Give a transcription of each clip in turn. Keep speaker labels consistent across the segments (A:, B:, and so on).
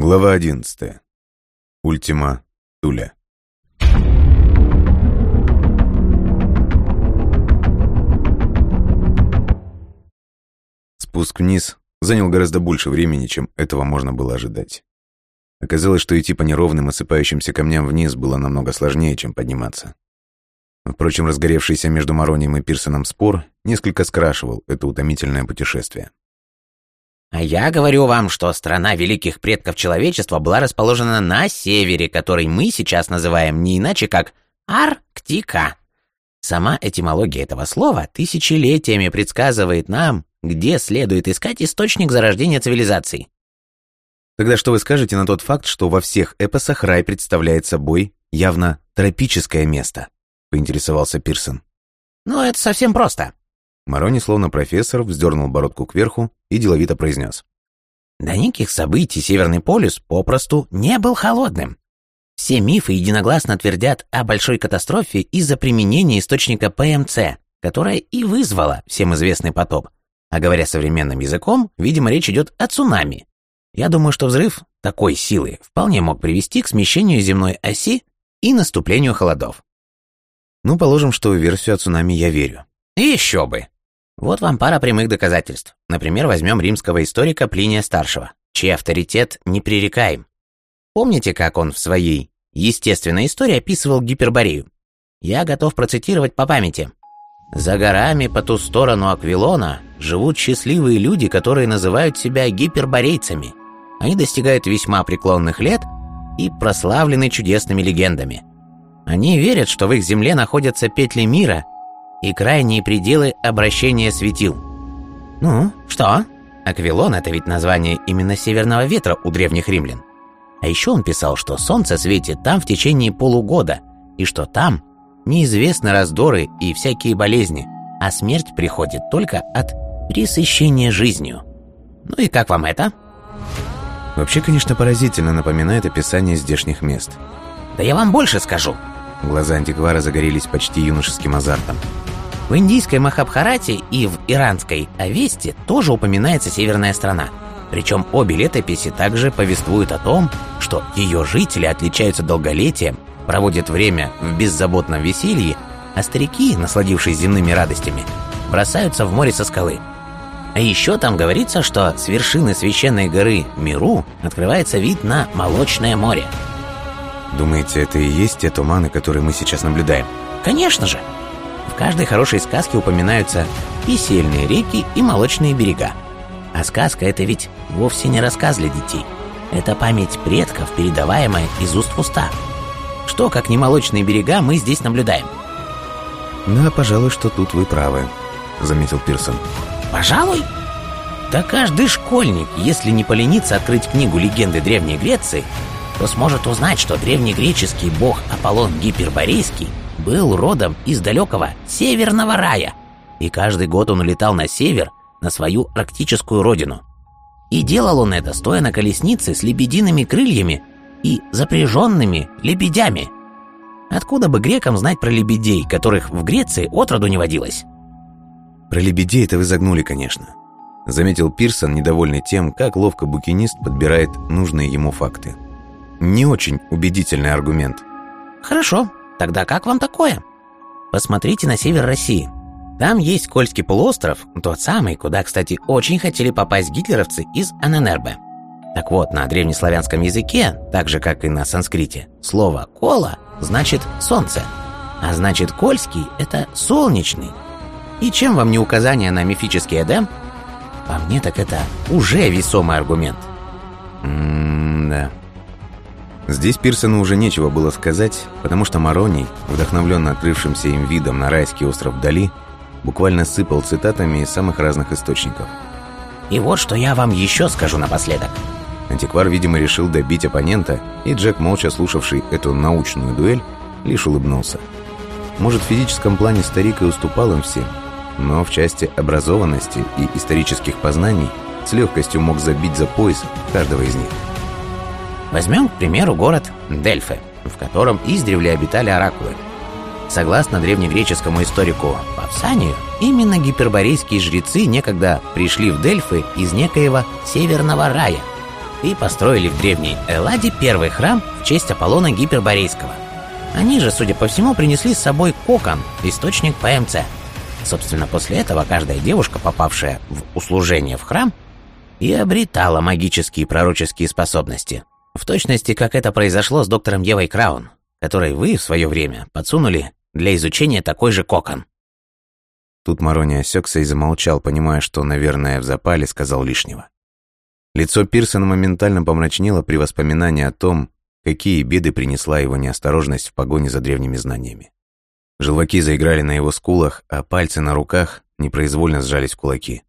A: Глава 11. Ультима Туля. Спуск вниз занял гораздо больше времени, чем этого можно было ожидать. Оказалось, что идти по неровным осыпающимся камням вниз было намного сложнее, чем подниматься. Впрочем, разгоревшийся между Маронием и Пирсоном спор несколько скрашивал это утомительное путешествие.
B: А я говорю вам, что страна великих предков человечества была расположена на севере, который мы сейчас называем не иначе как Арктика. Сама этимология этого слова тысячелетиями предсказывает нам, где следует искать источник зарождения цивилизаций.
A: Тогда что вы скажете на тот факт, что во всех эпосах рай представляет собой явно тропическое место? Поинтересовался Пирсон.
B: Ну, это совсем просто.
A: Марони, словно профессор, вздернул бородку кверху и деловито произнес.
B: До неких событий Северный полюс попросту не был холодным. Все мифы единогласно твердят о большой катастрофе из-за применения источника ПМЦ, которая и вызвала всем известный потоп. А говоря современным языком, видимо, речь идет о цунами. Я думаю, что взрыв такой силы вполне мог привести к смещению земной оси и наступлению холодов.
A: Ну, положим, что в версию о цунами я верю.
B: Еще бы. Вот вам пара прямых доказательств. Например, возьмем римского историка Плиния Старшего, чей авторитет непререкаем. Помните, как он в своей естественной истории описывал гиперборею? Я готов процитировать по памяти. «За горами по ту сторону Аквилона живут счастливые люди, которые называют себя гиперборейцами. Они достигают весьма преклонных лет и прославлены чудесными легендами. Они верят, что в их земле находятся петли мира – и крайние пределы обращения светил. Ну, что? Аквилон — это ведь название именно северного ветра у древних римлян. А еще он писал, что солнце светит там в течение полугода, и что там неизвестны раздоры и всякие болезни, а смерть приходит только от пресыщения жизнью. Ну и как вам это?
A: Вообще, конечно, поразительно напоминает описание здешних мест.
B: Да я вам больше скажу.
A: Глаза антиквара загорелись почти юношеским азартом.
B: В индийской Махабхарате и в иранской Авесте тоже упоминается северная страна. Причем обе летописи также повествуют о том, что ее жители отличаются долголетием, проводят время в беззаботном веселье, а старики, насладившись земными радостями, бросаются в море со скалы. А еще там говорится, что с вершины священной горы Миру открывается вид на Молочное море.
A: Думаете, это и есть те туманы, которые мы сейчас наблюдаем?
B: Конечно же! В каждой хорошей сказке упоминаются и сильные реки, и молочные берега. А сказка — это ведь вовсе не рассказ для детей. Это память предков, передаваемая из уст в уста. Что, как не молочные берега, мы здесь наблюдаем?
A: Да, пожалуй, что тут вы правы, заметил Пирсон.
B: Пожалуй? Да каждый школьник, если не поленится открыть книгу «Легенды Древней Греции», то сможет узнать, что древнегреческий бог Аполлон Гиперборейский был родом из далекого Северного рая, и каждый год он улетал на север, на свою арктическую родину. И делал он это, стоя на колеснице с лебедиными крыльями и запряженными лебедями. Откуда бы грекам знать про лебедей, которых в Греции отроду не водилось?
A: Про лебедей это вы загнули, конечно. Заметил Пирсон, недовольный тем, как ловко букинист подбирает нужные ему факты. Не очень убедительный аргумент.
B: Хорошо, Тогда как вам такое? Посмотрите на север России. Там есть Кольский полуостров, тот самый, куда, кстати, очень хотели попасть гитлеровцы из Аненербе. Так вот, на древнеславянском языке, так же, как и на санскрите, слово «кола» значит «солнце», а значит «кольский» — это «солнечный». И чем вам не указание на мифический Эдем? По мне, так это уже весомый аргумент.
A: М-да. Здесь Пирсону уже нечего было сказать, потому что Мароний, вдохновленно открывшимся им видом на райский остров вдали, буквально сыпал цитатами из самых разных источников.
B: «И вот что я вам еще скажу напоследок».
A: Антиквар, видимо, решил добить оппонента, и Джек, молча слушавший эту научную дуэль, лишь улыбнулся. Может, в физическом плане старик и уступал им всем, но в части образованности и исторических познаний с легкостью мог забить за пояс каждого из них.
B: Возьмем, к примеру, город Дельфы, в котором издревле обитали оракулы. Согласно древнегреческому историку Павсанию, именно гиперборейские жрецы некогда пришли в Дельфы из некоего северного рая. и построили в древней Элладе первый храм в честь Аполлона Гиперборейского. Они же, судя по всему, принесли с собой кокон, источник ПМЦ. Собственно, после этого каждая девушка, попавшая в услужение в храм, и обретала магические и пророческие способности. В точности, как это произошло с доктором Евой Краун, которой вы в свое время подсунули для изучения такой же кокон.
A: Тут Марони осекся и замолчал, понимая, что, наверное, в запале сказал лишнего. Лицо Пирсона моментально помрачнело при воспоминании о том, какие беды принесла его неосторожность в погоне за древними знаниями. Желваки заиграли на его скулах, а пальцы на руках непроизвольно сжались в кулаки.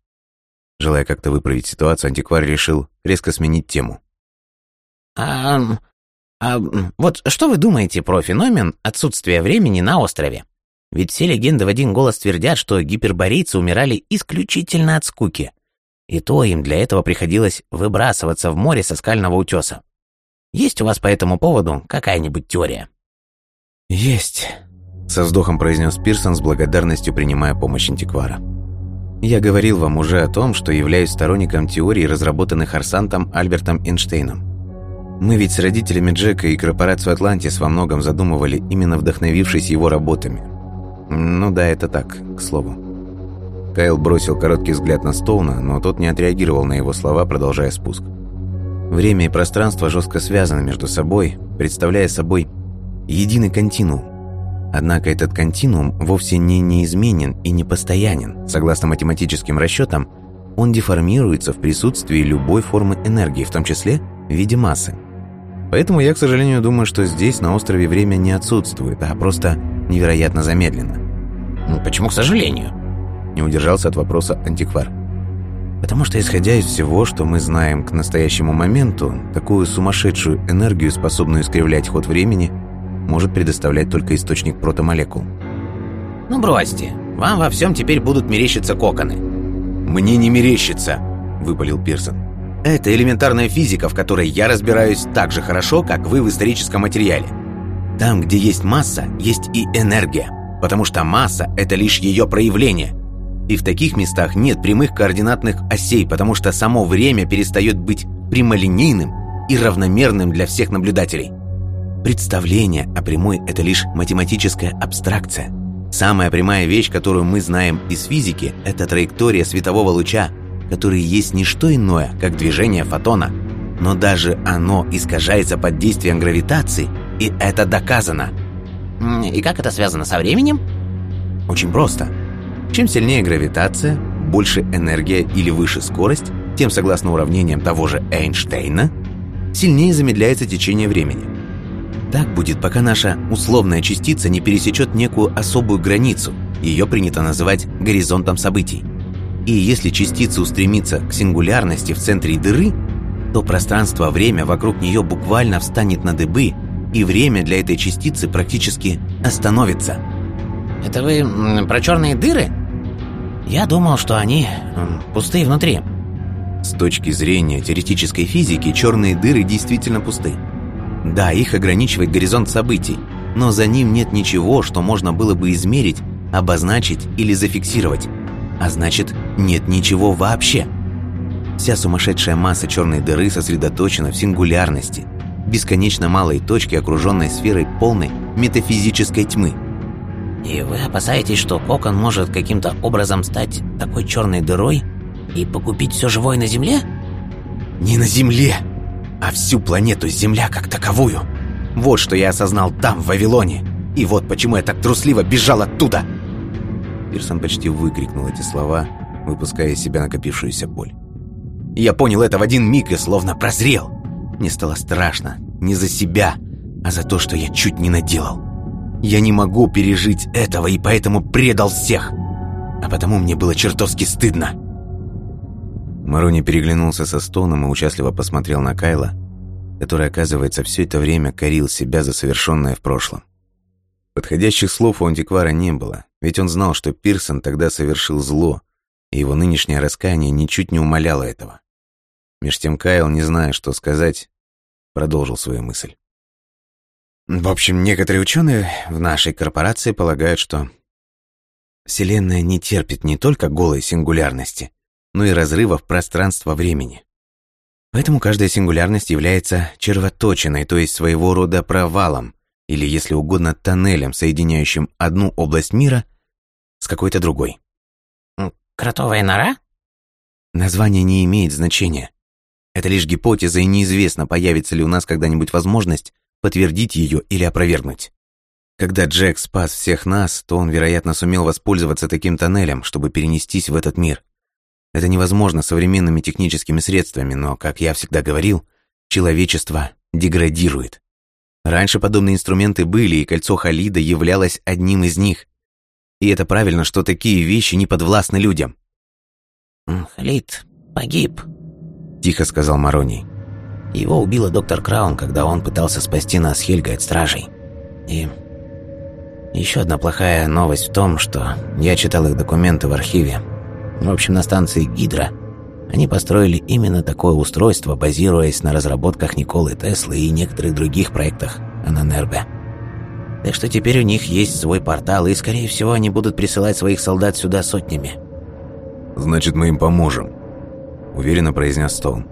A: Желая как-то выправить ситуацию, антиквар решил резко сменить тему.
B: «А, а вот что вы думаете про феномен отсутствия времени на острове? Ведь все легенды в один голос твердят, что гиперборейцы умирали исключительно от скуки. И то им для этого приходилось выбрасываться в море со скального утеса. Есть у вас по этому поводу какая-нибудь теория?»
A: «Есть», — со вздохом произнес Пирсон с благодарностью принимая помощь антиквара. «Я говорил вам уже о том, что являюсь сторонником теорий, разработанных Арсантом Альбертом Эйнштейном. Мы ведь с родителями Джека и корпорацию «Атлантис» во многом задумывали, именно вдохновившись его работами. Ну да, это так, к слову. Кайл бросил короткий взгляд на Стоуна, но тот не отреагировал на его слова, продолжая спуск. Время и пространство жестко связаны между собой, представляя собой единый континуум. Однако этот континуум вовсе не неизменен и не постоянен. Согласно математическим расчетам, он деформируется в присутствии любой формы энергии, в том числе в виде массы. Поэтому я, к сожалению, думаю, что здесь, на острове, время не отсутствует, а просто невероятно замедленно.
B: Ну, почему, к сожалению?
A: Не удержался от вопроса антиквар. Потому что, исходя из всего, что мы знаем к настоящему моменту, такую сумасшедшую энергию, способную искривлять ход времени, может предоставлять только источник протомолекул.
B: Ну бросьте, вам во всем теперь будут мерещиться коконы.
A: Мне не мерещится, выпалил Пирсон. Это элементарная физика, в которой я разбираюсь так же хорошо, как вы в историческом материале. Там, где есть масса, есть и энергия, потому что масса – это лишь ее проявление. И в таких местах нет прямых координатных осей, потому что само время перестает быть прямолинейным и равномерным для всех наблюдателей. Представление о прямой – это лишь математическая абстракция. Самая прямая вещь, которую мы знаем из физики – это траектория светового луча, который есть не что иное, как движение фотона. Но даже оно искажается под действием гравитации, и это доказано.
B: И как это связано со временем?
A: Очень просто. Чем сильнее гравитация, больше энергия или выше скорость, тем, согласно уравнениям того же Эйнштейна, сильнее замедляется течение времени. Так будет, пока наша условная частица не пересечет некую особую границу. Ее принято называть горизонтом событий. И если частица устремится к сингулярности в центре дыры, то пространство-время вокруг нее буквально встанет на дыбы, и время для этой частицы практически остановится.
B: Это вы про черные дыры? Я думал, что они пустые внутри.
A: С точки зрения теоретической физики, черные дыры действительно пусты. Да, их ограничивает горизонт событий, но за ним нет ничего, что можно было бы измерить, обозначить или зафиксировать а значит, нет ничего вообще. Вся сумасшедшая масса черной дыры сосредоточена в сингулярности, бесконечно малой точке, окруженной сферой полной метафизической тьмы.
B: И вы опасаетесь, что кокон может каким-то образом стать такой черной дырой и погубить все живое на Земле?
A: Не на Земле, а всю планету Земля как таковую. Вот что я осознал там, в Вавилоне. И вот почему я так трусливо бежал оттуда. Пирсон почти выкрикнул эти слова, выпуская из себя накопившуюся боль. Я понял это в один миг и словно прозрел. Мне стало страшно не за себя, а за то, что я чуть не наделал. Я не могу пережить этого и поэтому предал всех. А потому мне было чертовски стыдно. Марони переглянулся со стоном и участливо посмотрел на Кайла, который, оказывается, все это время корил себя за совершенное в прошлом. Подходящих слов у антиквара не было, ведь он знал, что Пирсон тогда совершил зло, и его нынешнее раскаяние ничуть не умаляло этого. Меж тем Кайл, не зная, что сказать, продолжил свою мысль. В общем, некоторые ученые в нашей корпорации полагают, что Вселенная не терпит не только голой сингулярности, но и разрывов пространства-времени. Поэтому каждая сингулярность является червоточиной, то есть своего рода провалом, или, если угодно, тоннелем, соединяющим одну область мира с какой-то другой.
B: «Кротовая нора?»
A: Название не имеет значения. Это лишь гипотеза, и неизвестно, появится ли у нас когда-нибудь возможность подтвердить ее или опровергнуть. Когда Джек спас всех нас, то он, вероятно, сумел воспользоваться таким тоннелем, чтобы перенестись в этот мир. Это невозможно современными техническими средствами, но, как я всегда говорил, человечество деградирует. Раньше подобные инструменты были, и кольцо Халида являлось одним из них. И это правильно, что такие вещи не подвластны людям.
B: «Халид погиб», —
A: тихо сказал Мароний.
B: «Его убила доктор Краун, когда он пытался спасти нас Хельгой от стражей. И еще одна плохая новость в том, что я читал их документы в архиве. В общем, на станции Гидра они построили именно такое устройство, базируясь на разработках Николы Теслы и некоторых других проектах Ананербе. Так что теперь у них есть свой портал, и, скорее всего, они будут присылать своих солдат сюда сотнями.
A: «Значит, мы им поможем», — уверенно произнес Стоун.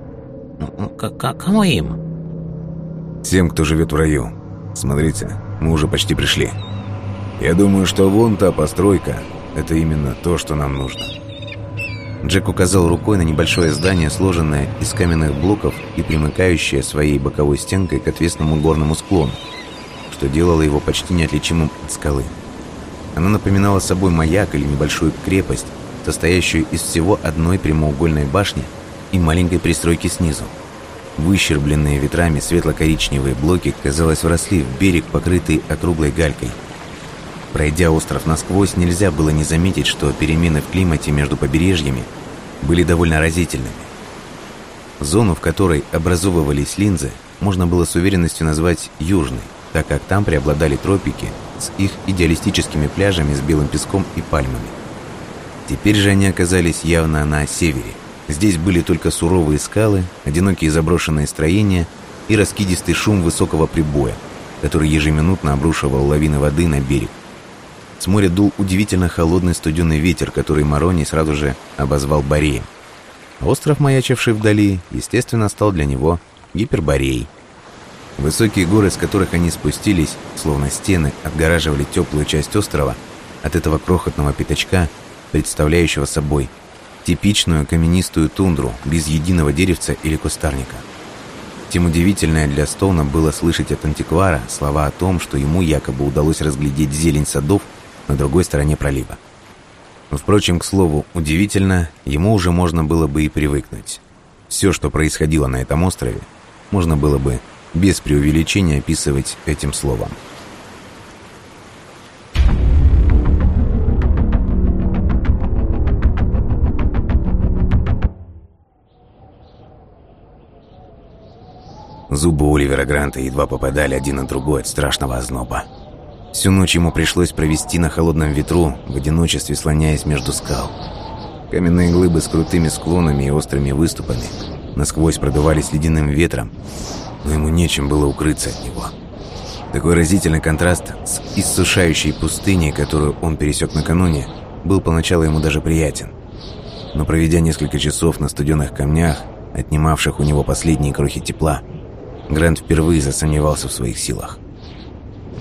B: К «Кому им?»
A: «Тем, кто живет в раю. Смотрите, мы уже почти пришли». Я думаю, что вон та постройка – это именно то, что нам нужно. Джек указал рукой на небольшое здание, сложенное из каменных блоков и примыкающее своей боковой стенкой к отвесному горному склону, что делало его почти неотличимым от скалы. Оно напоминало собой маяк или небольшую крепость, состоящую из всего одной прямоугольной башни и маленькой пристройки снизу. Выщербленные ветрами светло-коричневые блоки, казалось, вросли в берег, покрытый округлой галькой – Пройдя остров насквозь, нельзя было не заметить, что перемены в климате между побережьями были довольно разительными. Зону, в которой образовывались линзы, можно было с уверенностью назвать южной, так как там преобладали тропики с их идеалистическими пляжами с белым песком и пальмами. Теперь же они оказались явно на севере. Здесь были только суровые скалы, одинокие заброшенные строения и раскидистый шум высокого прибоя, который ежеминутно обрушивал лавины воды на берег. С моря дул удивительно холодный студеный ветер, который Марони сразу же обозвал Бореем. Остров, маячивший вдали, естественно, стал для него Гипербореей. Высокие горы, с которых они спустились, словно стены, отгораживали теплую часть острова от этого крохотного пятачка, представляющего собой типичную каменистую тундру без единого деревца или кустарника. Тем удивительное для Стоуна было слышать от антиквара слова о том, что ему якобы удалось разглядеть зелень садов на другой стороне пролива. Впрочем, к слову, удивительно, ему уже можно было бы и привыкнуть. Все, что происходило на этом острове, можно было бы без преувеличения описывать этим словом. Зубы Оливера Гранта едва попадали один на другой от страшного озноба. Всю ночь ему пришлось провести на холодном ветру, в одиночестве слоняясь между скал. Каменные глыбы с крутыми склонами и острыми выступами насквозь продувались ледяным ветром, но ему нечем было укрыться от него. Такой разительный контраст с иссушающей пустыней, которую он пересек накануне, был поначалу ему даже приятен. Но проведя несколько часов на студенных камнях, отнимавших у него последние крохи тепла, Грант впервые засомневался в своих силах.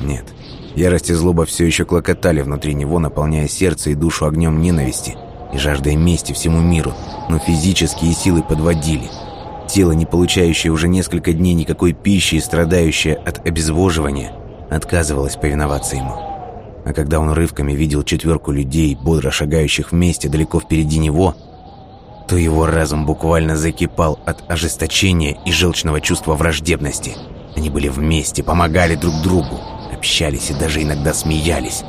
A: Нет, Ярость и злоба все еще клокотали внутри него, наполняя сердце и душу огнем ненависти и жаждой мести всему миру, но физические силы подводили. Тело, не получающее уже несколько дней никакой пищи и страдающее от обезвоживания, отказывалось повиноваться ему. А когда он рывками видел четверку людей, бодро шагающих вместе далеко впереди него, то его разум буквально закипал от ожесточения и желчного чувства враждебности. Они были вместе, помогали друг другу общались и даже иногда смеялись,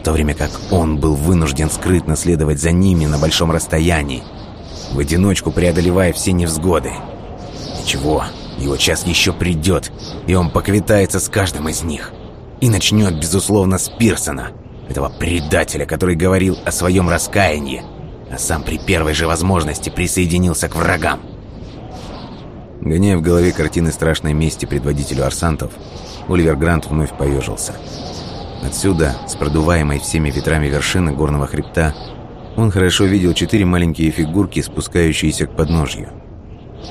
A: в то время как он был вынужден скрытно следовать за ними на большом расстоянии, в одиночку преодолевая все невзгоды. Ничего, его час еще придет, и он поквитается с каждым из них. И начнет, безусловно, с Пирсона, этого предателя, который говорил о своем раскаянии, а сам при первой же возможности присоединился к врагам. Гоняя в голове картины страшной мести предводителю арсантов, Оливер Грант вновь поежился. Отсюда, с продуваемой всеми ветрами вершины горного хребта, он хорошо видел четыре маленькие фигурки, спускающиеся к подножью.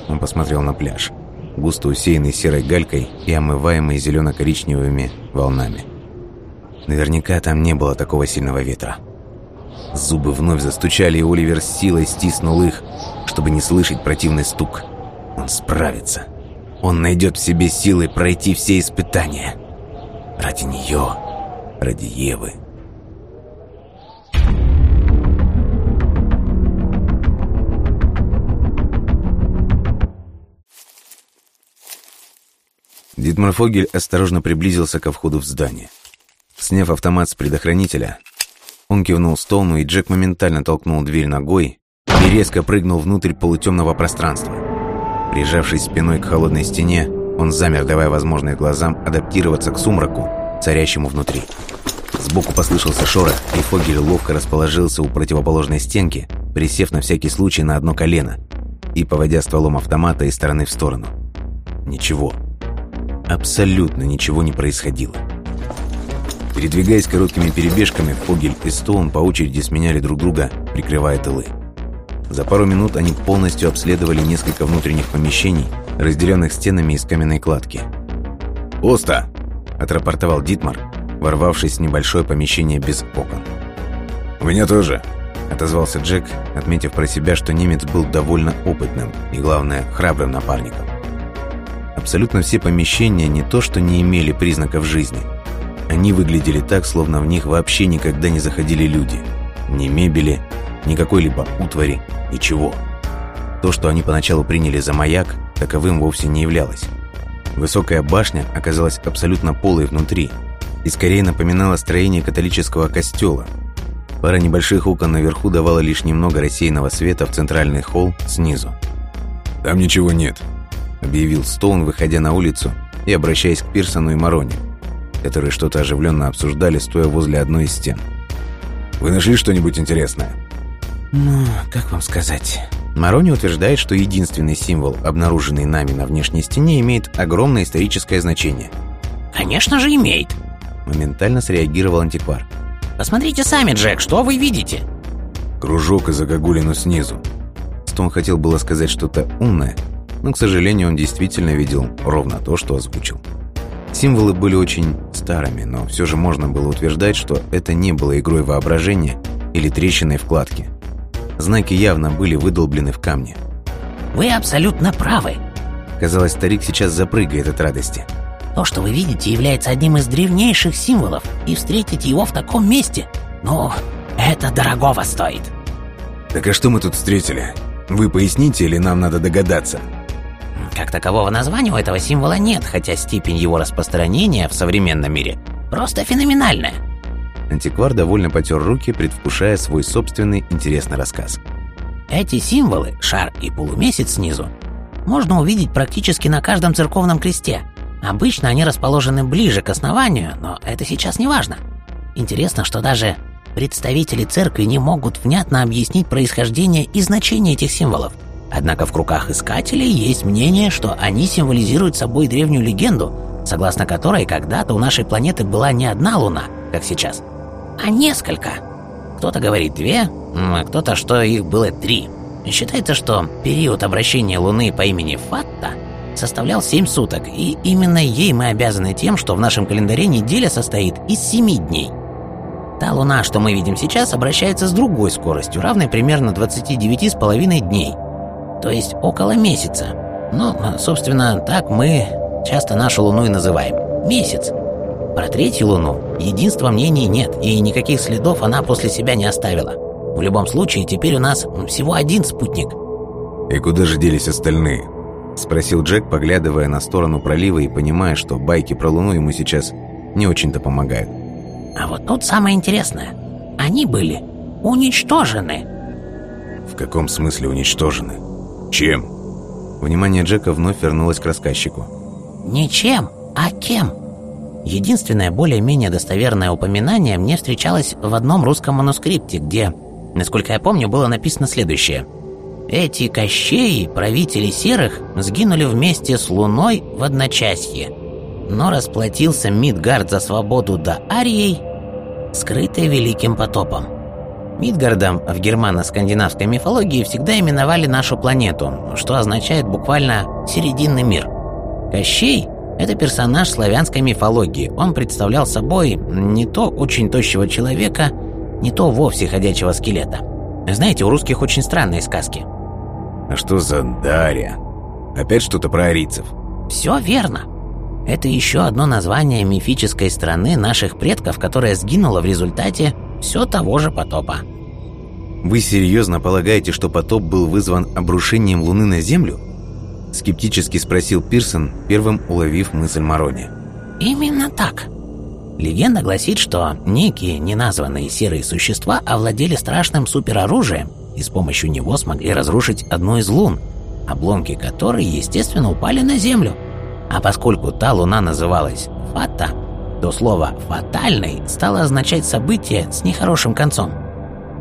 A: Он посмотрел на пляж, густо усеянный серой галькой и омываемый зелено-коричневыми волнами. Наверняка там не было такого сильного ветра. Зубы вновь застучали, и Оливер с силой стиснул их, чтобы не слышать противный стук. Он справится. Он найдет в себе силы пройти все испытания. Ради нее, ради Евы. Дитмар Фогель осторожно приблизился ко входу в здание. Сняв автомат с предохранителя, он кивнул Стоуну, и Джек моментально толкнул дверь ногой и резко прыгнул внутрь полутемного пространства. Прижавшись спиной к холодной стене, он замер, давая возможность глазам адаптироваться к сумраку, царящему внутри. Сбоку послышался шорох, и Фогель ловко расположился у противоположной стенки, присев на всякий случай на одно колено и поводя стволом автомата из стороны в сторону. Ничего. Абсолютно ничего не происходило. Передвигаясь короткими перебежками, Фогель и Стоун по очереди сменяли друг друга, прикрывая тылы. За пару минут они полностью обследовали несколько внутренних помещений, разделенных стенами из каменной кладки. «Пусто!» – отрапортовал Дитмар, ворвавшись в небольшое помещение без окон. «У меня тоже!» – отозвался Джек, отметив про себя, что немец был довольно опытным и, главное, храбрым напарником. Абсолютно все помещения не то что не имели признаков жизни – они выглядели так, словно в них вообще никогда не заходили люди. Ни мебели, ни какой-либо утвари, ничего. То, что они поначалу приняли за маяк, таковым вовсе не являлось. Высокая башня оказалась абсолютно полой внутри и скорее напоминала строение католического костела. Пара небольших окон наверху давала лишь немного рассеянного света в центральный холл снизу. «Там ничего нет», — объявил Стоун, выходя на улицу и обращаясь к Пирсону и Мароне которые что-то оживленно обсуждали, стоя возле одной из стен. «Вы нашли что-нибудь интересное?»
B: «Ну, как вам сказать...» Марони утверждает, что единственный символ, обнаруженный нами на внешней стене, имеет огромное историческое значение.
C: «Конечно же имеет!»
A: Моментально среагировал антиквар.
C: «Посмотрите сами, Джек, что вы видите?»
A: Кружок и загогулину снизу. Стон хотел было сказать что-то умное, но, к сожалению, он действительно видел ровно то, что озвучил. Символы были очень старыми, но все же можно было утверждать, что это не было игрой воображения или трещиной вкладки. Знаки явно были выдолблены в камне.
C: «Вы абсолютно правы!»
A: Казалось, старик сейчас запрыгает от радости.
C: «То, что вы видите, является одним из древнейших символов, и встретить его в таком месте, ну, это дорогого стоит!»
A: «Так а что мы тут встретили? Вы поясните или нам надо догадаться?»
C: Как такового названия у этого символа нет, хотя степень его распространения в современном мире просто феноменальная.
A: Антиквар довольно потер руки, предвкушая свой собственный интересный рассказ.
C: Эти символы, шар и полумесяц снизу, можно увидеть практически на каждом церковном кресте. Обычно они расположены ближе к основанию, но это сейчас не важно. Интересно, что даже представители церкви не могут внятно объяснить происхождение и значение этих символов. Однако в кругах искателей есть мнение, что они символизируют собой древнюю легенду, согласно которой когда-то у нашей планеты была не одна Луна, как сейчас, а несколько. Кто-то говорит две, а кто-то, что их было три. Считается, что период обращения Луны по имени Фатта составлял семь суток, и именно ей мы обязаны тем, что в нашем календаре неделя состоит из семи дней. Та Луна, что мы видим сейчас, обращается с другой скоростью, равной примерно 29,5 дней – то есть около месяца. Ну, собственно, так мы часто нашу Луну и называем. Месяц. Про третью Луну единства мнений нет, и никаких следов она после себя не оставила. В любом случае, теперь у нас всего один спутник.
A: «И куда же делись остальные?» — спросил Джек, поглядывая на сторону пролива и понимая, что байки про Луну ему сейчас не очень-то помогают.
C: «А вот тут самое интересное. Они были уничтожены».
A: «В каком смысле уничтожены?» «Чем?» Внимание Джека вновь вернулось к рассказчику.
C: «Не чем, а кем?» Единственное более-менее достоверное упоминание мне встречалось в одном русском манускрипте, где, насколько я помню, было написано следующее. «Эти кощеи, правители серых, сгинули вместе с Луной в одночасье, но расплатился Мидгард за свободу до Арией, скрытой великим потопом». Мидгардом в германо-скандинавской мифологии всегда именовали нашу планету, что означает буквально «серединный мир». Кощей – это персонаж славянской мифологии. Он представлял собой не то очень тощего человека, не то вовсе ходячего скелета. Знаете, у русских очень странные сказки.
A: А что за Дарья? Опять что-то про арийцев?
C: Все верно. Это еще одно название мифической страны наших предков, которая сгинула в результате все того же потопа.
A: Вы серьезно полагаете, что потоп был вызван обрушением Луны на Землю? Скептически спросил Пирсон, первым уловив мысль Марони.
C: Именно так. Легенда гласит, что некие неназванные серые существа овладели страшным супероружием и с помощью него смогли разрушить одну из лун, обломки которой, естественно, упали на Землю. А поскольку та луна называлась Фата, то слово «фатальный» стало означать событие с нехорошим концом.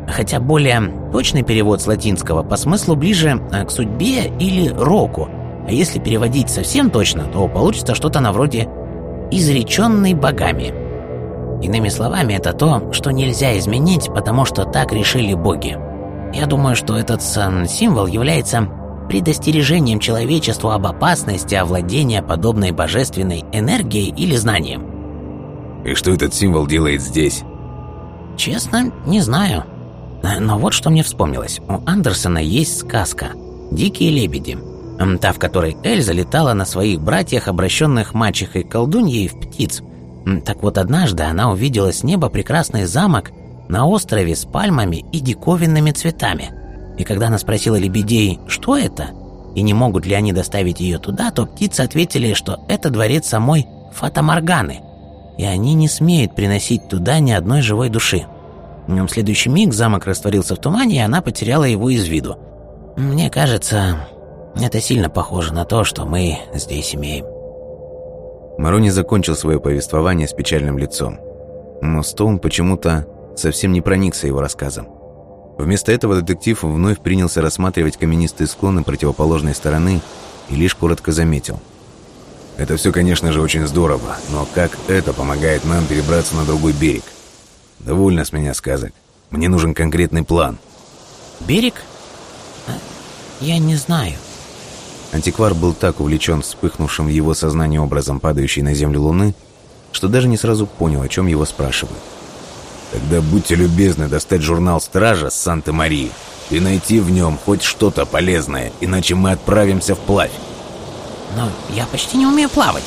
C: Хотя более точный перевод с латинского по смыслу ближе э, к судьбе или року, а если переводить совсем точно, то получится что-то на вроде «изреченный богами». Иными словами, это то, что нельзя изменить, потому что так решили боги. Я думаю, что этот символ является предостережением человечеству об опасности овладения подобной божественной энергией или знанием.
A: И что этот символ делает здесь?
C: Честно, не знаю. Но вот что мне вспомнилось. У Андерсона есть сказка «Дикие лебеди», та, в которой Эльза летала на своих братьях, обращенных мачехой колдуньей в птиц. Так вот, однажды она увидела с неба прекрасный замок на острове с пальмами и диковинными цветами – и когда она спросила лебедей, что это, и не могут ли они доставить ее туда, то птицы ответили, что это дворец самой Фатаморганы, и они не смеют приносить туда ни одной живой души. В следующий миг замок растворился в тумане, и она потеряла его из виду. Мне кажется, это сильно похоже на то, что мы здесь имеем.
A: Марони закончил свое повествование с печальным лицом. Но Стоун почему-то совсем не проникся его рассказом. Вместо этого детектив вновь принялся рассматривать каменистые склоны противоположной стороны и лишь коротко заметил. «Это все, конечно же, очень здорово, но как это помогает нам перебраться на другой берег? Довольно с меня сказок. Мне нужен конкретный план».
C: «Берег? Я не знаю».
A: Антиквар был так увлечен вспыхнувшим в его сознании образом падающей на землю луны, что даже не сразу понял, о чем его спрашивают. Тогда будьте любезны достать журнал «Стража» с Санта-Марии и найти в нем хоть что-то полезное, иначе мы отправимся вплавь.
C: Но я почти не умею плавать.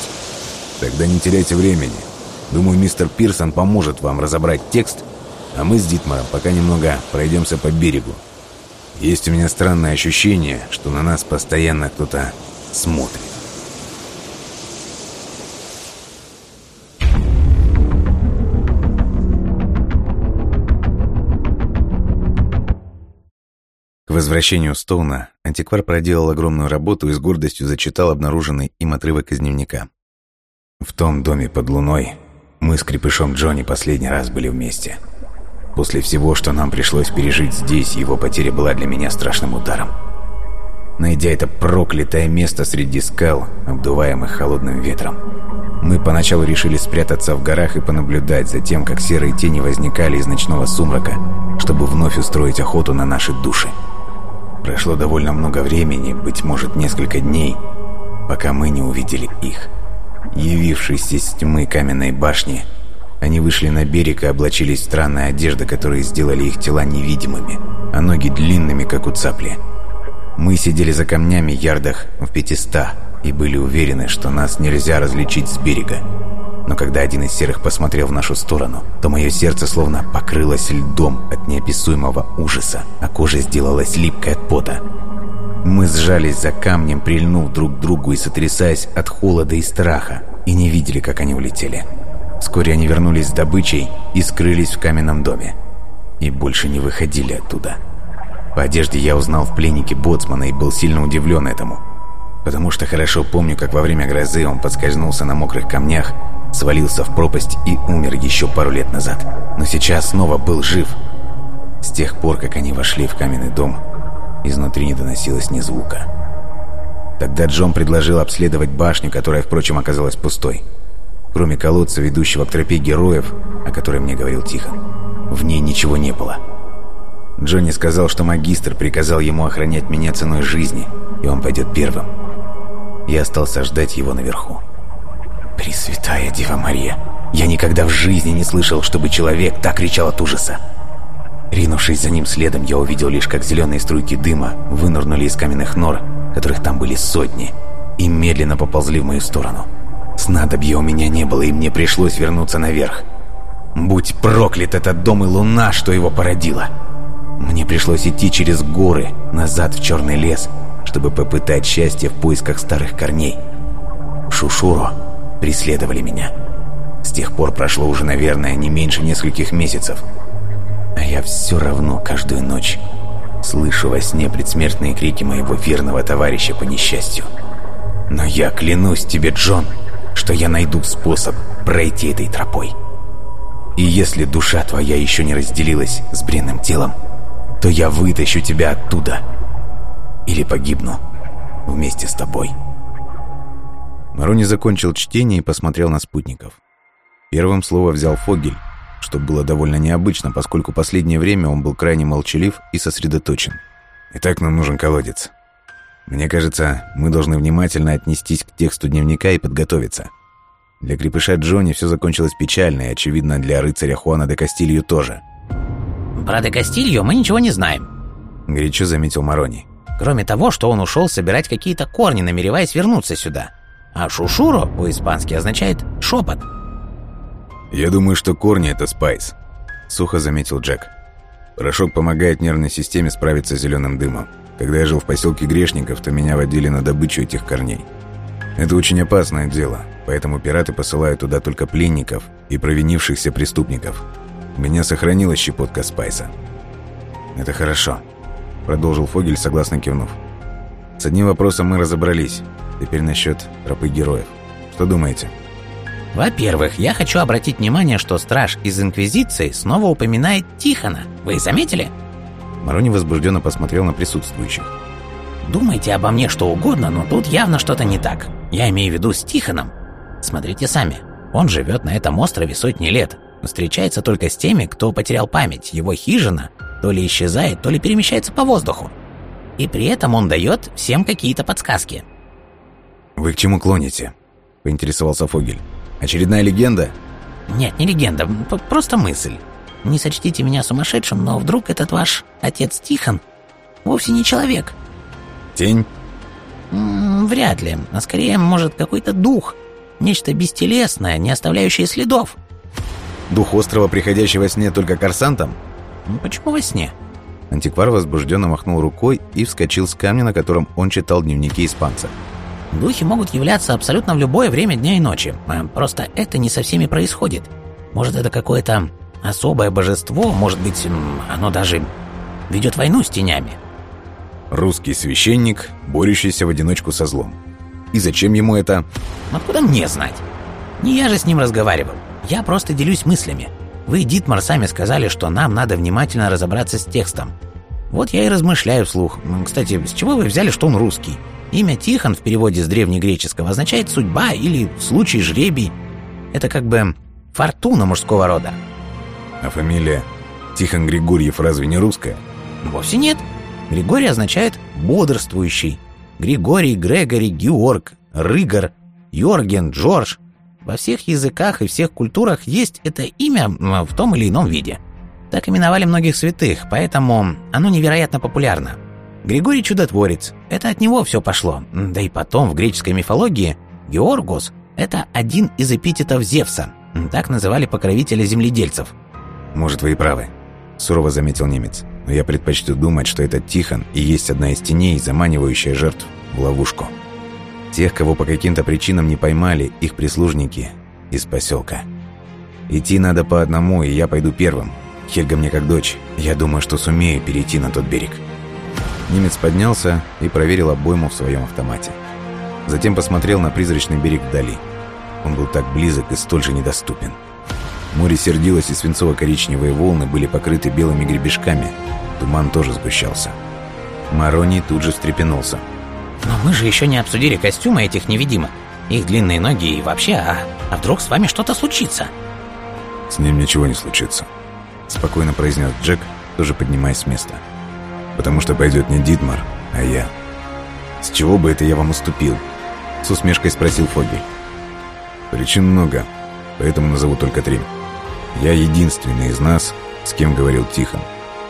A: Тогда не теряйте времени. Думаю, мистер Пирсон поможет вам разобрать текст, а мы с Дитмаром пока немного пройдемся по берегу. Есть у меня странное ощущение, что на нас постоянно кто-то смотрит. возвращению Стоуна антиквар проделал огромную работу и с гордостью зачитал обнаруженный им отрывок из дневника. «В том доме под луной мы с крепышом Джонни последний раз были вместе. После всего, что нам пришлось пережить здесь, его потеря была для меня страшным ударом. Найдя это проклятое место среди скал, обдуваемых холодным ветром, мы поначалу решили спрятаться в горах и понаблюдать за тем, как серые тени возникали из ночного сумрака, чтобы вновь устроить охоту на наши души. Прошло довольно много времени, быть может, несколько дней, пока мы не увидели их. Явившись из тьмы каменной башни, они вышли на берег и облачились в странные одежды, которые сделали их тела невидимыми, а ноги длинными, как у цапли. Мы сидели за камнями ярдах в пятиста и были уверены, что нас нельзя различить с берега. Но когда один из серых посмотрел в нашу сторону, то мое сердце словно покрылось льдом от неописуемого ужаса, а кожа сделалась липкой от пота. Мы сжались за камнем, прильнув друг к другу и сотрясаясь от холода и страха, и не видели, как они улетели. Вскоре они вернулись с добычей и скрылись в каменном доме. И больше не выходили оттуда. По одежде я узнал в пленнике боцмана и был сильно удивлен этому. Потому что хорошо помню, как во время грозы он подскользнулся на мокрых камнях свалился в пропасть и умер еще пару лет назад. Но сейчас снова был жив. С тех пор, как они вошли в каменный дом, изнутри не доносилось ни звука. Тогда Джон предложил обследовать башню, которая, впрочем, оказалась пустой. Кроме колодца, ведущего к тропе героев, о которой мне говорил Тихон, в ней ничего не было. Джонни сказал, что магистр приказал ему охранять меня ценой жизни, и он пойдет первым. Я остался ждать его наверху. Пресвятая Дева Мария, я никогда в жизни не слышал, чтобы человек так кричал от ужаса. Ринувшись за ним следом, я увидел лишь, как зеленые струйки дыма вынырнули из каменных нор, которых там были сотни, и медленно поползли в мою сторону. Снадобья у меня не было, и мне пришлось вернуться наверх. Будь проклят этот дом и луна, что его породила. Мне пришлось идти через горы, назад в черный лес, чтобы попытать счастье в поисках старых корней. Шушуро преследовали меня. С тех пор прошло уже, наверное, не меньше нескольких месяцев. А я все равно каждую ночь слышу во сне предсмертные крики моего верного товарища по несчастью. Но я клянусь тебе, Джон, что я найду способ пройти этой тропой. И если душа твоя еще не разделилась с бренным телом, то я вытащу тебя оттуда. Или погибну вместе с тобой. Марони закончил чтение и посмотрел на спутников. Первым слово взял Фогель, что было довольно необычно, поскольку последнее время он был крайне молчалив и сосредоточен. «Итак, нам нужен колодец. Мне кажется, мы должны внимательно отнестись к тексту дневника и подготовиться. Для крепыша Джонни все закончилось печально, и, очевидно, для рыцаря Хуана де Кастилью тоже.
C: «Про де Кастилью мы ничего не знаем», —
A: горячо заметил Марони.
C: «Кроме того, что он ушел собирать какие-то корни, намереваясь вернуться сюда. А шушуро по-испански означает «шепот».
A: «Я думаю, что корни — это спайс», — сухо заметил Джек. «Порошок помогает нервной системе справиться с зеленым дымом. Когда я жил в поселке Грешников, то меня водили на добычу этих корней. Это очень опасное дело, поэтому пираты посылают туда только пленников и провинившихся преступников. У меня сохранилась щепотка спайса». «Это хорошо», — продолжил Фогель, согласно кивнув. «С одним вопросом мы разобрались. Теперь насчет тропы героев. Что думаете?»
C: Во-первых, я хочу обратить внимание, что страж из Инквизиции снова упоминает Тихона. Вы заметили?
A: Марони возбужденно посмотрел на присутствующих.
C: Думайте обо мне что угодно, но тут явно что-то не так. Я имею в виду с Тихоном. Смотрите сами. Он живет на этом острове сотни лет. Встречается только с теми, кто потерял память. Его хижина то ли исчезает, то ли перемещается по воздуху. И при этом он дает всем какие-то подсказки.
A: «Вы к чему клоните?» – поинтересовался Фогель. Очередная легенда?
C: Нет, не легенда, просто мысль. Не сочтите меня сумасшедшим, но вдруг этот ваш отец Тихон вовсе не человек.
A: Тень?
C: М -м, вряд ли, а скорее, может, какой-то дух. Нечто бестелесное, не оставляющее следов.
A: Дух острова, приходящий во сне только корсантам?
C: Почему во сне?
A: Антиквар возбужденно махнул рукой и вскочил с камня, на котором он читал дневники испанца.
C: Духи могут являться абсолютно в любое время дня и ночи. Э, просто это не со всеми происходит. Может, это какое-то особое божество, может быть, оно даже ведет войну с тенями.
A: Русский священник, борющийся в одиночку со злом. И зачем ему это?
C: Откуда мне знать? Не я же с ним разговаривал. Я просто делюсь мыслями. Вы, Дитмар, сами сказали, что нам надо внимательно разобраться с текстом. Вот я и размышляю вслух. Кстати, с чего вы взяли, что он русский? Имя Тихон в переводе с древнегреческого означает «судьба» или «случай жребий». Это как бы фортуна мужского рода.
A: А фамилия Тихон Григорьев разве не русская?
C: Вовсе нет. Григорий означает «бодрствующий». Григорий, Грегори, Георг, Рыгор, Йорген, Джордж. Во всех языках и всех культурах есть это имя в том или ином виде. Так именовали многих святых, поэтому оно невероятно популярно. Григорий Чудотворец – это от него все пошло. Да и потом в греческой мифологии Георгос – это один из эпитетов Зевса. Так называли покровителя земледельцев.
A: «Может, вы и правы», – сурово заметил немец. «Но я предпочту думать, что этот Тихон и есть одна из теней, заманивающая жертв в ловушку. Тех, кого по каким-то причинам не поймали, их прислужники из поселка. Идти надо по одному, и я пойду первым. Хельга мне как дочь. Я думаю, что сумею перейти на тот берег». Немец поднялся и проверил обойму в своем автомате. Затем посмотрел на призрачный берег вдали. Он был так близок и столь же недоступен. Море сердилось, и свинцово-коричневые волны были покрыты белыми гребешками. Туман тоже сгущался. Мароний тут же встрепенулся.
C: «Но мы же еще не обсудили костюмы этих невидимых. Их длинные ноги и вообще, а, а вдруг с вами что-то случится?»
A: «С ним ничего не случится», — спокойно произнес Джек, тоже поднимаясь с места. «Потому что пойдет не Дитмар, а я». «С чего бы это я вам уступил?» С усмешкой спросил Фогель. «Причин много, поэтому назову только три. Я единственный из нас, с кем говорил Тихон.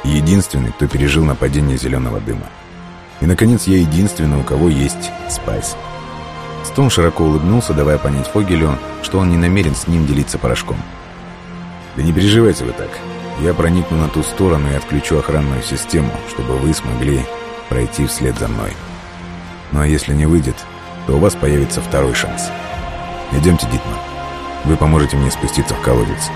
A: Единственный, кто пережил нападение зеленого дыма. И, наконец, я единственный, у кого есть спайс». Стоун широко улыбнулся, давая понять Фогелю, что он не намерен с ним делиться порошком. «Да не переживайте вы так. Я проникну на ту сторону и отключу охранную систему, чтобы вы смогли пройти вслед за мной. Ну а если не выйдет, то у вас появится второй шанс. Идемте, Дитмар. Вы поможете мне спуститься в колодец».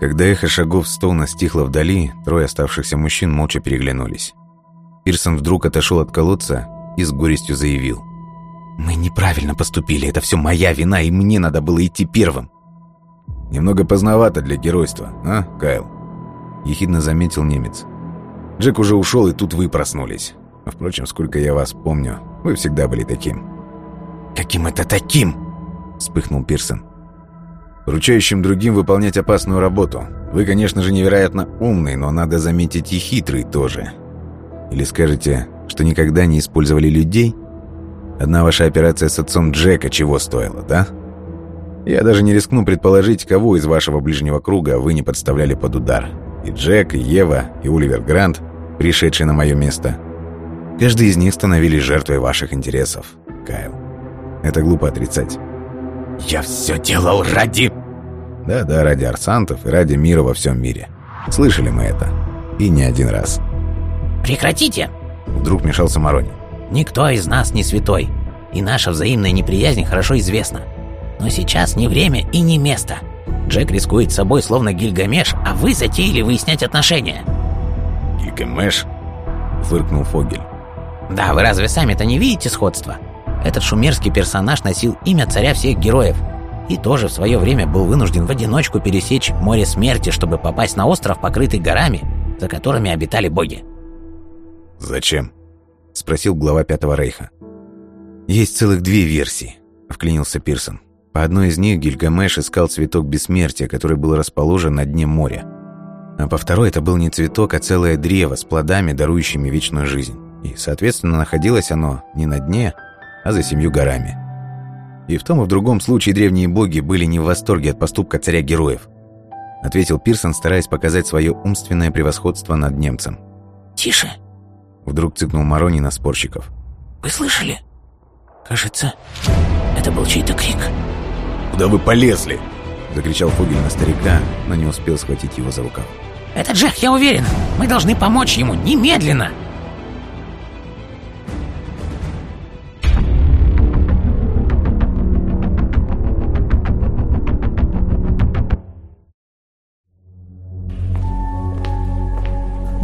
A: Когда эхо шагов Стоуна стихло вдали, трое оставшихся мужчин молча переглянулись. Пирсон вдруг отошел от колодца и с горестью заявил. «Мы неправильно поступили, это все моя вина, и мне надо было идти первым». «Немного поздновато для геройства, а, Кайл?» Ехидно заметил немец. «Джек уже ушел, и тут вы проснулись. Впрочем, сколько я вас помню, вы всегда были таким». «Каким это таким?» Вспыхнул Пирсон поручающим другим выполнять опасную работу. Вы, конечно же, невероятно умный, но надо заметить и хитрый тоже. Или скажете, что никогда не использовали людей? Одна ваша операция с отцом Джека чего стоила, да? Я даже не рискну предположить, кого из вашего ближнего круга вы не подставляли под удар. И Джек, и Ева, и Оливер Грант, пришедший на мое место. Каждый из них становились жертвой ваших интересов, Кайл. Это глупо отрицать. «Я все делал ради...» Да-да, ради арсантов и ради мира во всем мире. Слышали мы это. И не один раз.
C: «Прекратите!»
A: Вдруг мешался Марони.
C: «Никто из нас не святой, и наша взаимная неприязнь хорошо известна. Но сейчас не время и не место. Джек рискует собой, словно Гильгамеш, а вы затеяли выяснять отношения».
A: «Гильгамеш?» Фыркнул Фогель.
C: «Да, вы разве сами-то не видите сходства? Этот шумерский персонаж носил имя царя всех героев и тоже в свое время был вынужден в одиночку пересечь море смерти, чтобы попасть на остров, покрытый горами, за которыми обитали боги.
A: «Зачем?» — спросил глава Пятого Рейха. «Есть целых две версии», — вклинился Пирсон. По одной из них Гильгамеш искал цветок бессмертия, который был расположен на дне моря. А по второй это был не цветок, а целое древо с плодами, дарующими вечную жизнь. И, соответственно, находилось оно не на дне, а за семью горами. И в том и в другом случае древние боги были не в восторге от поступка царя-героев, ответил Пирсон, стараясь показать свое умственное превосходство над немцем.
C: «Тише!»
A: Вдруг цыкнул Марони на спорщиков.
C: «Вы слышали? Кажется, это был чей-то крик».
A: «Куда вы полезли?» Закричал Фогель на старика, но не успел схватить его за рукав.
C: «Это Джек, я уверен. Мы должны помочь ему немедленно!»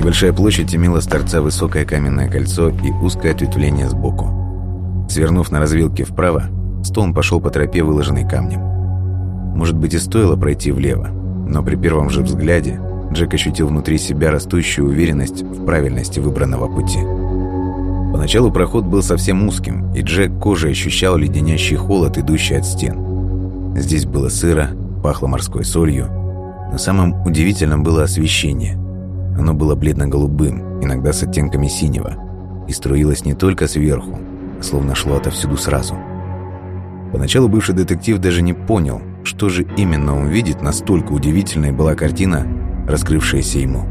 A: Большая площадь имела с торца высокое каменное кольцо и узкое ответвление сбоку. Свернув на развилке вправо, Стоун пошел по тропе, выложенной камнем. Может быть, и стоило пройти влево, но при первом же взгляде Джек ощутил внутри себя растущую уверенность в правильности выбранного пути. Поначалу проход был совсем узким, и Джек кожей ощущал леденящий холод, идущий от стен. Здесь было сыро, пахло морской солью, но самым удивительным было освещение – оно было бледно-голубым, иногда с оттенками синего, и струилось не только сверху, а словно шло отовсюду сразу. Поначалу бывший детектив даже не понял, что же именно он видит, настолько удивительной была картина, раскрывшаяся ему.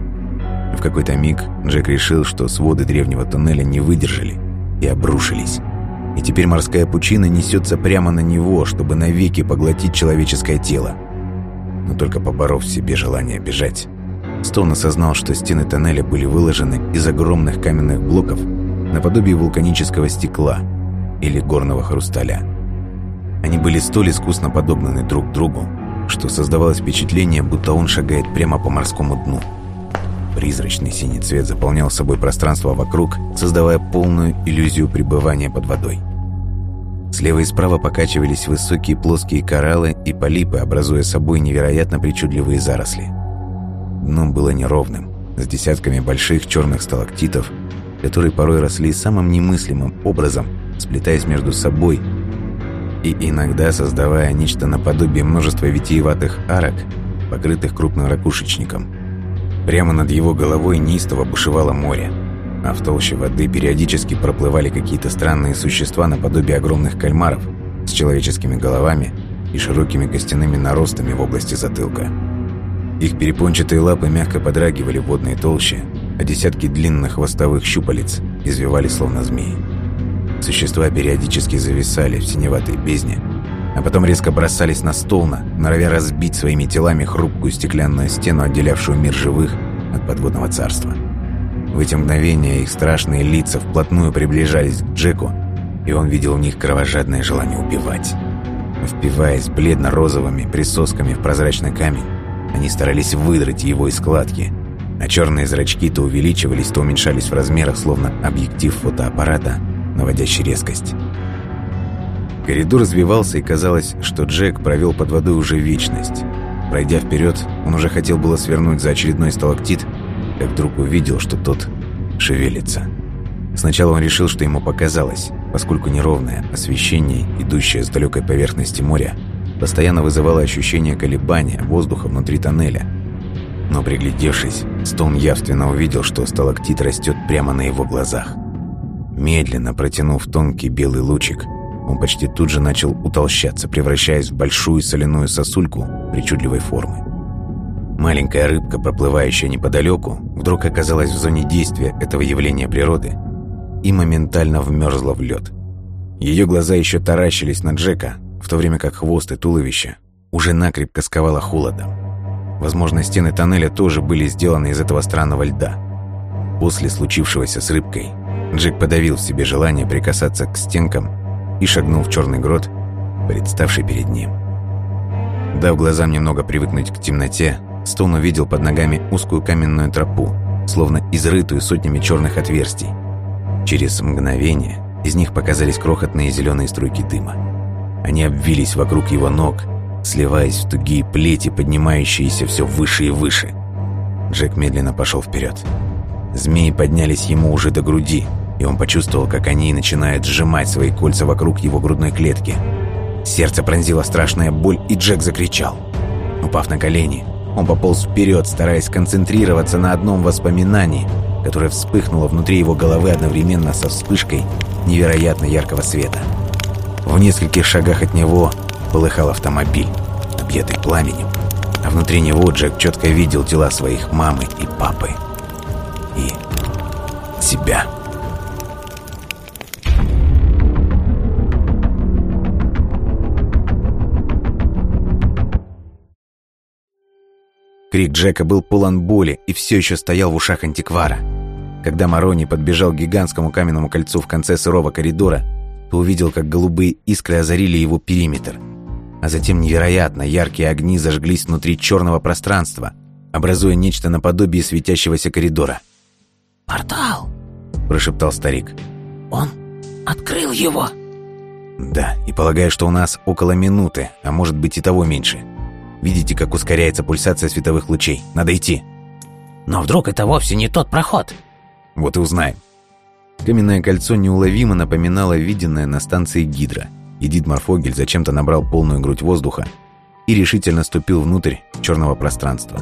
A: В какой-то миг Джек решил, что своды древнего туннеля не выдержали и обрушились. И теперь морская пучина несется прямо на него, чтобы навеки поглотить человеческое тело. Но только поборов себе желание бежать, Стоун осознал, что стены тоннеля были выложены из огромных каменных блоков наподобие вулканического стекла или горного хрусталя. Они были столь искусно подогнаны друг другу, что создавалось впечатление, будто он шагает прямо по морскому дну. Призрачный синий цвет заполнял собой пространство вокруг, создавая полную иллюзию пребывания под водой. Слева и справа покачивались высокие плоские кораллы и полипы, образуя собой невероятно причудливые заросли. Дно было неровным, с десятками больших черных сталактитов, которые порой росли самым немыслимым образом, сплетаясь между собой и иногда создавая нечто наподобие множества витиеватых арок, покрытых крупным ракушечником. Прямо над его головой неистово бушевало море, а в толще воды периодически проплывали какие-то странные существа наподобие огромных кальмаров с человеческими головами и широкими костяными наростами в области затылка. Их перепончатые лапы мягко подрагивали в водной толще, а десятки длинных хвостовых щупалец извивались словно змеи. Существа периодически зависали в синеватой бездне, а потом резко бросались на столна, норовя разбить своими телами хрупкую стеклянную стену, отделявшую мир живых от подводного царства. В эти мгновения их страшные лица вплотную приближались к Джеку, и он видел в них кровожадное желание убивать. Впиваясь бледно-розовыми присосками в прозрачный камень, они старались выдрать его из складки, а черные зрачки то увеличивались, то уменьшались в размерах, словно объектив фотоаппарата, наводящий резкость. Коридор развивался, и казалось, что Джек провел под водой уже вечность. Пройдя вперед, он уже хотел было свернуть за очередной сталактит, как вдруг увидел, что тот шевелится. Сначала он решил, что ему показалось, поскольку неровное освещение, идущее с далекой поверхности моря, постоянно вызывало ощущение колебания воздуха внутри тоннеля. Но приглядевшись, Стоун явственно увидел, что сталактит растет прямо на его глазах. Медленно протянув тонкий белый лучик, он почти тут же начал утолщаться, превращаясь в большую соляную сосульку причудливой формы. Маленькая рыбка, проплывающая неподалеку, вдруг оказалась в зоне действия этого явления природы и моментально вмерзла в лед. Ее глаза еще таращились на Джека, в то время как хвост и туловище уже накрепко сковало холодом. Возможно, стены тоннеля тоже были сделаны из этого странного льда. После случившегося с рыбкой Джек подавил в себе желание прикасаться к стенкам и шагнул в черный грот, представший перед ним. Дав глазам немного привыкнуть к темноте, Стоун увидел под ногами узкую каменную тропу, словно изрытую сотнями черных отверстий. Через мгновение из них показались крохотные зеленые струйки дыма. Они обвились вокруг его ног, сливаясь в тугие плети, поднимающиеся все выше и выше. Джек медленно пошел вперед. Змеи поднялись ему уже до груди, и он почувствовал, как они начинают сжимать свои кольца вокруг его грудной клетки. Сердце пронзила страшная боль, и Джек закричал. Упав на колени, он пополз вперед, стараясь концентрироваться на одном воспоминании, которое вспыхнуло внутри его головы одновременно со вспышкой невероятно яркого света. В нескольких шагах от него полыхал автомобиль, объятый пламенем, а внутри него Джек четко видел тела своих мамы и папы. И себя. Крик Джека был полон боли и все еще стоял в ушах антиквара. Когда Марони подбежал к гигантскому каменному кольцу в конце сырого коридора, то увидел, как голубые искры озарили его периметр. А затем невероятно яркие огни зажглись внутри черного пространства, образуя нечто наподобие светящегося коридора.
C: «Портал!»
A: – прошептал старик.
C: «Он открыл его!»
A: «Да, и полагаю, что у нас около минуты, а может быть и того меньше». Видите, как ускоряется пульсация световых лучей. Надо идти.
C: Но вдруг это вовсе не тот проход?
A: Вот и узнаем. Каменное кольцо неуловимо напоминало виденное на станции Гидра. И Дитмар зачем-то набрал полную грудь воздуха и решительно ступил внутрь черного пространства.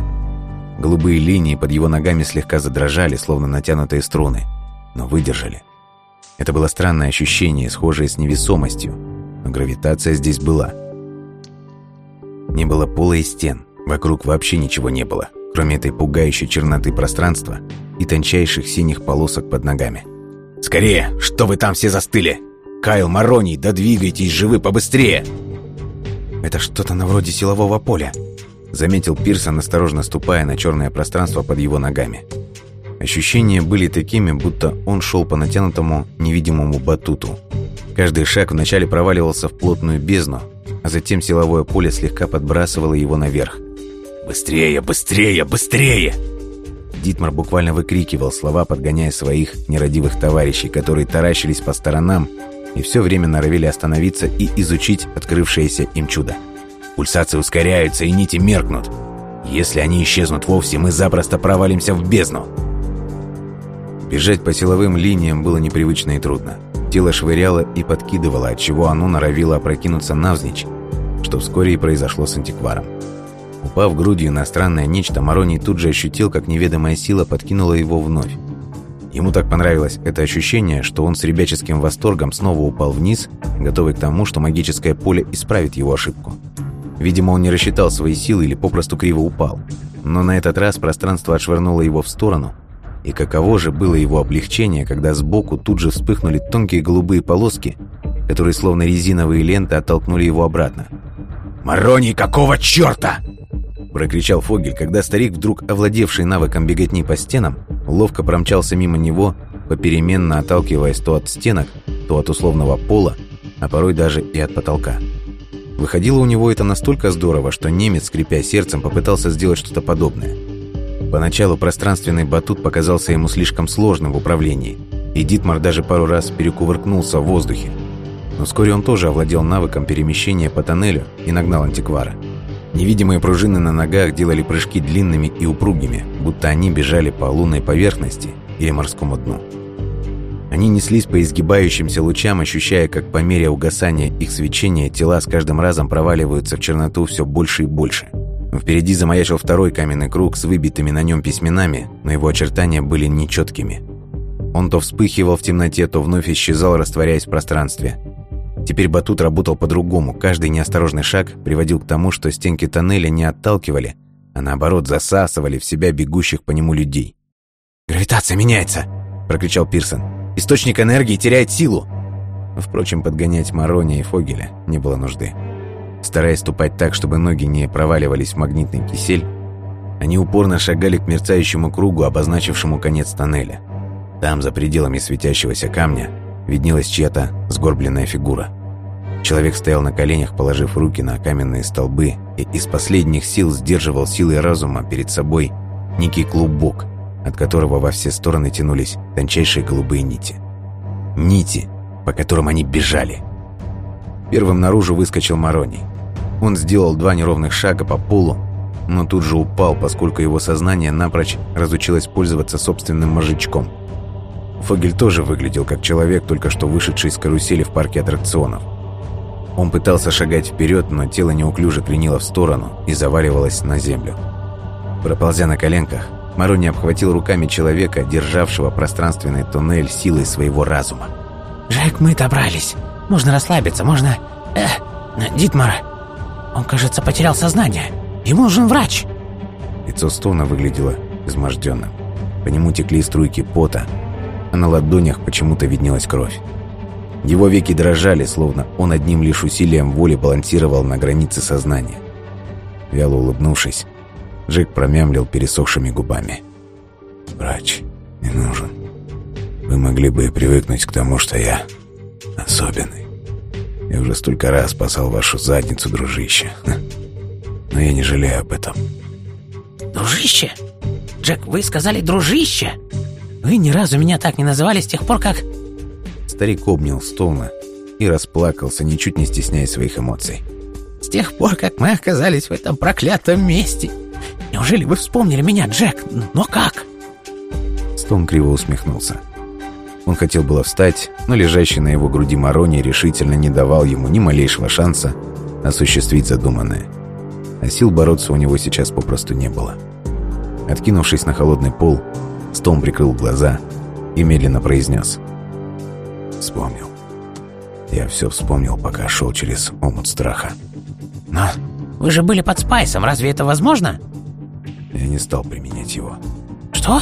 A: Голубые линии под его ногами слегка задрожали, словно натянутые струны, но выдержали. Это было странное ощущение, схожее с невесомостью, но гравитация здесь была – не было пола и стен. Вокруг вообще ничего не было, кроме этой пугающей черноты пространства и тончайших синих полосок под ногами. «Скорее! Что вы там все застыли? Кайл, Мароний, да двигайтесь же вы побыстрее!» «Это что-то на вроде силового поля», — заметил Пирсон, осторожно ступая на черное пространство под его ногами. Ощущения были такими, будто он шел по натянутому невидимому батуту. Каждый шаг вначале проваливался в плотную бездну, а затем силовое поле слегка подбрасывало его наверх. «Быстрее, быстрее, быстрее!» Дитмар буквально выкрикивал слова, подгоняя своих нерадивых товарищей, которые таращились по сторонам и все время норовили остановиться и изучить открывшееся им чудо. Пульсации ускоряются и нити меркнут. Если они исчезнут вовсе, мы запросто провалимся в бездну. Бежать по силовым линиям было непривычно и трудно. Тело швыряло и подкидывало, отчего оно норовило опрокинуться навзничь, что вскоре и произошло с антикваром. Упав грудью на странное нечто, Мароний тут же ощутил, как неведомая сила подкинула его вновь. Ему так понравилось это ощущение, что он с ребяческим восторгом снова упал вниз, готовый к тому, что магическое поле исправит его ошибку. Видимо, он не рассчитал свои силы или попросту криво упал. Но на этот раз пространство отшвырнуло его в сторону, и каково же было его облегчение, когда сбоку тут же вспыхнули тонкие голубые полоски, которые словно резиновые ленты оттолкнули его обратно.
D: «Мароний, какого черта?»
A: Прокричал Фогель, когда старик, вдруг овладевший навыком беготни по стенам, ловко промчался мимо него, попеременно отталкиваясь то от стенок, то от условного пола, а порой даже и от потолка. Выходило у него это настолько здорово, что немец, скрипя сердцем, попытался сделать что-то подобное – Поначалу пространственный батут показался ему слишком сложным в управлении, и Дитмар даже пару раз перекувыркнулся в воздухе. Но вскоре он тоже овладел навыком перемещения по тоннелю и нагнал антиквара. Невидимые пружины на ногах делали прыжки длинными и упругими, будто они бежали по лунной поверхности или морскому дну. Они неслись по изгибающимся лучам, ощущая, как по мере угасания их свечения тела с каждым разом проваливаются в черноту все больше и больше – Впереди замаячил второй каменный круг с выбитыми на нем письменами, но его очертания были нечеткими. Он то вспыхивал в темноте, то вновь исчезал, растворяясь в пространстве. Теперь батут работал по-другому. Каждый неосторожный шаг приводил к тому, что стенки тоннеля не отталкивали, а наоборот засасывали в себя бегущих по нему людей.
D: «Гравитация меняется!» – прокричал Пирсон. «Источник энергии теряет силу!»
A: Впрочем, подгонять Марони и Фогеля не было нужды. Стараясь ступать так, чтобы ноги не проваливались в магнитный кисель, они упорно шагали к мерцающему кругу, обозначившему конец тоннеля. Там, за пределами светящегося камня, виднелась чья-то сгорбленная фигура. Человек стоял на коленях, положив руки на каменные столбы, и из последних сил сдерживал силой разума перед собой некий клубок, от которого во все стороны тянулись тончайшие голубые нити. Нити, по которым они бежали. Первым наружу выскочил Мароний. Он сделал два неровных шага по полу, но тут же упал, поскольку его сознание напрочь разучилось пользоваться собственным мозжечком. Фогель тоже выглядел как человек, только что вышедший из карусели в парке аттракционов. Он пытался шагать вперед, но тело неуклюже клинило в сторону и заваливалось на землю. Проползя на коленках, Марони обхватил руками человека, державшего пространственный туннель силой своего разума.
C: «Джек, мы добрались. Можно расслабиться, можно... Э, Дитмар, он, кажется, потерял сознание. Ему нужен врач!»
A: Лицо Стоуна выглядело изможденным. По нему текли струйки пота, а на ладонях почему-то виднелась кровь. Его веки дрожали, словно он одним лишь усилием воли балансировал на границе сознания. Вяло улыбнувшись, Джек промямлил пересохшими губами. «Врач не нужен. Вы могли бы привыкнуть к тому, что я особенный. Я уже столько раз спасал вашу задницу, дружище. Но я не жалею об этом.
C: Дружище? Джек, вы сказали дружище? Вы ни разу меня так не называли с тех пор, как...
A: Старик обнял Стоуна и расплакался, ничуть не стесняя своих эмоций.
C: С тех пор, как мы оказались в этом проклятом месте. Неужели вы вспомнили меня, Джек? Но как?
A: Стоун криво усмехнулся. Он хотел было встать, но лежащий на его груди Марони решительно не давал ему ни малейшего шанса осуществить задуманное. А сил бороться у него сейчас попросту не было. Откинувшись на холодный пол, Стом прикрыл глаза и медленно произнес. «Вспомнил. Я все вспомнил, пока шел через омут страха».
C: «Но вы же были под спайсом, разве это возможно?»
A: Я не стал применять его.
C: «Что?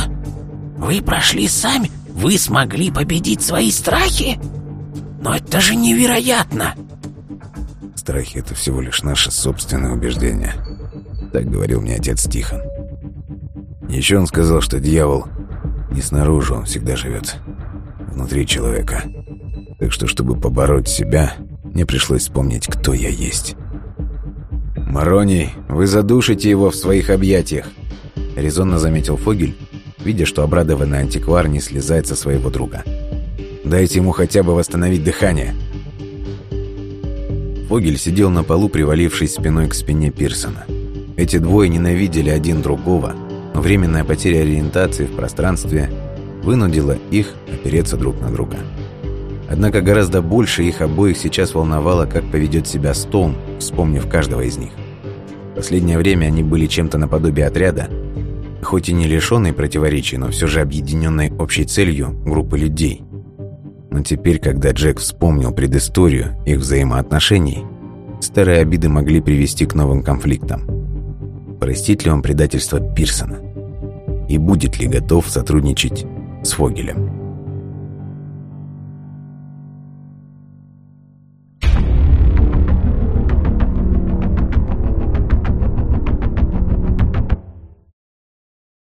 C: Вы прошли сами?» Вы смогли победить свои страхи? Но это же невероятно!»
A: «Страхи — это всего лишь наше собственное убеждение», — так говорил мне отец Тихон. Еще он сказал, что дьявол не снаружи, он всегда живет внутри человека. Так что, чтобы побороть себя, мне пришлось вспомнить, кто я есть.
D: «Мароний, вы задушите его в своих объятиях», — резонно заметил Фогель, видя, что обрадованный антиквар не слезает со своего друга. «Дайте ему хотя бы восстановить дыхание!»
A: Фогель сидел на полу, привалившись спиной к спине Пирсона. Эти двое ненавидели один другого, временная потеря ориентации в пространстве вынудило их опереться друг на друга. Однако гораздо больше их обоих сейчас волновало, как поведет себя Стоун, вспомнив каждого из них. В последнее время они были чем-то наподобие отряда, хоть и не лишенной противоречий, но все же объединенной общей целью группы людей. Но теперь, когда Джек вспомнил предысторию их взаимоотношений, старые обиды могли привести к новым конфликтам. Простит ли он предательство Пирсона? И будет ли готов сотрудничать с Фогелем?